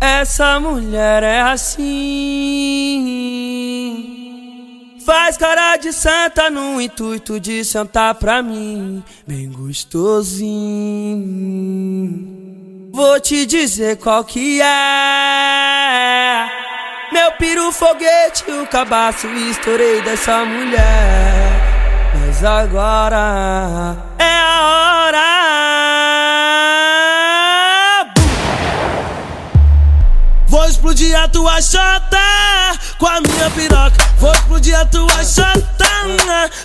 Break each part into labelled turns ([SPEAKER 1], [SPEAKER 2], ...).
[SPEAKER 1] Essa mulher é assim. Faz cara de santa no intuito de sentar pra mim, bem gostosinho. Vou te dizer qual que é. Meu piru foguete, o cabaço, estourei dessa mulher. Mas agora é a hora. Explodir a tua chota com a minha piroca. Vou explodir a tua chota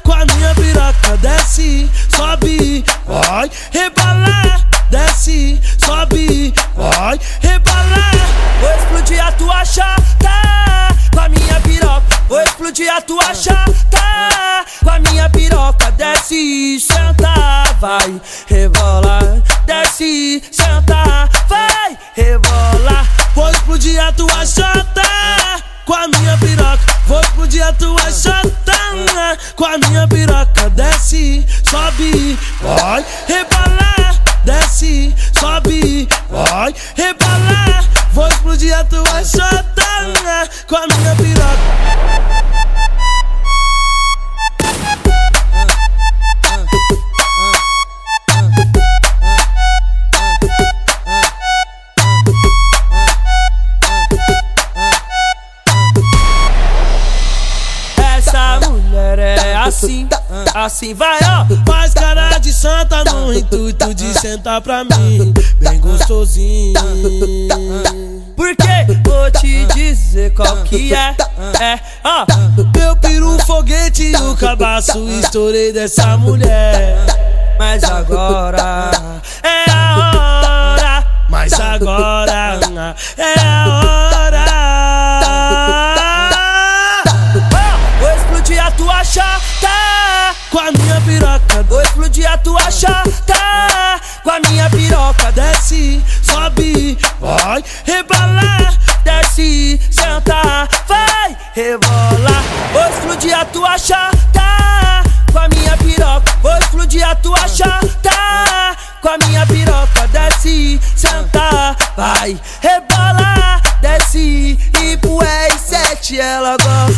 [SPEAKER 1] com a minha piroca. Desce, sobe, vai, rebolar. Desce, sobe, vai, rebolar. Vou explodir a tua chota com a minha piroca. Vou explodir a tua chata com a minha piroca. Desce, senta, vai rebolar. Desce, senta, vai rebolar. Explodir a tua chata com a minha piroca. Vou explodir a tua chata com a minha piroca. Desce, sobe, vai rebolar. Desce, sobe, vai rebolar. Vou explodir a tua chata com a minha piroca. Assim, assim vai ó. Faz cara de santa no intuito de sentar pra mim, bem gostosinho. Porque vou te dizer qual que é, é ó. Meu peru foguete e o cabaço estourei dessa mulher. Mas agora é a hora, mas agora é a hora. Com a minha piroca. Vou explodir a tua chata com a minha piroca. Desce, sobe, vai rebolar. Desce, senta, vai rebolar. Vou explodir a tua chata com a minha piroca. Vou explodir a tua chata com a minha piroca. Desce, senta, vai rebolar. Desce e pro R7 ela gosta.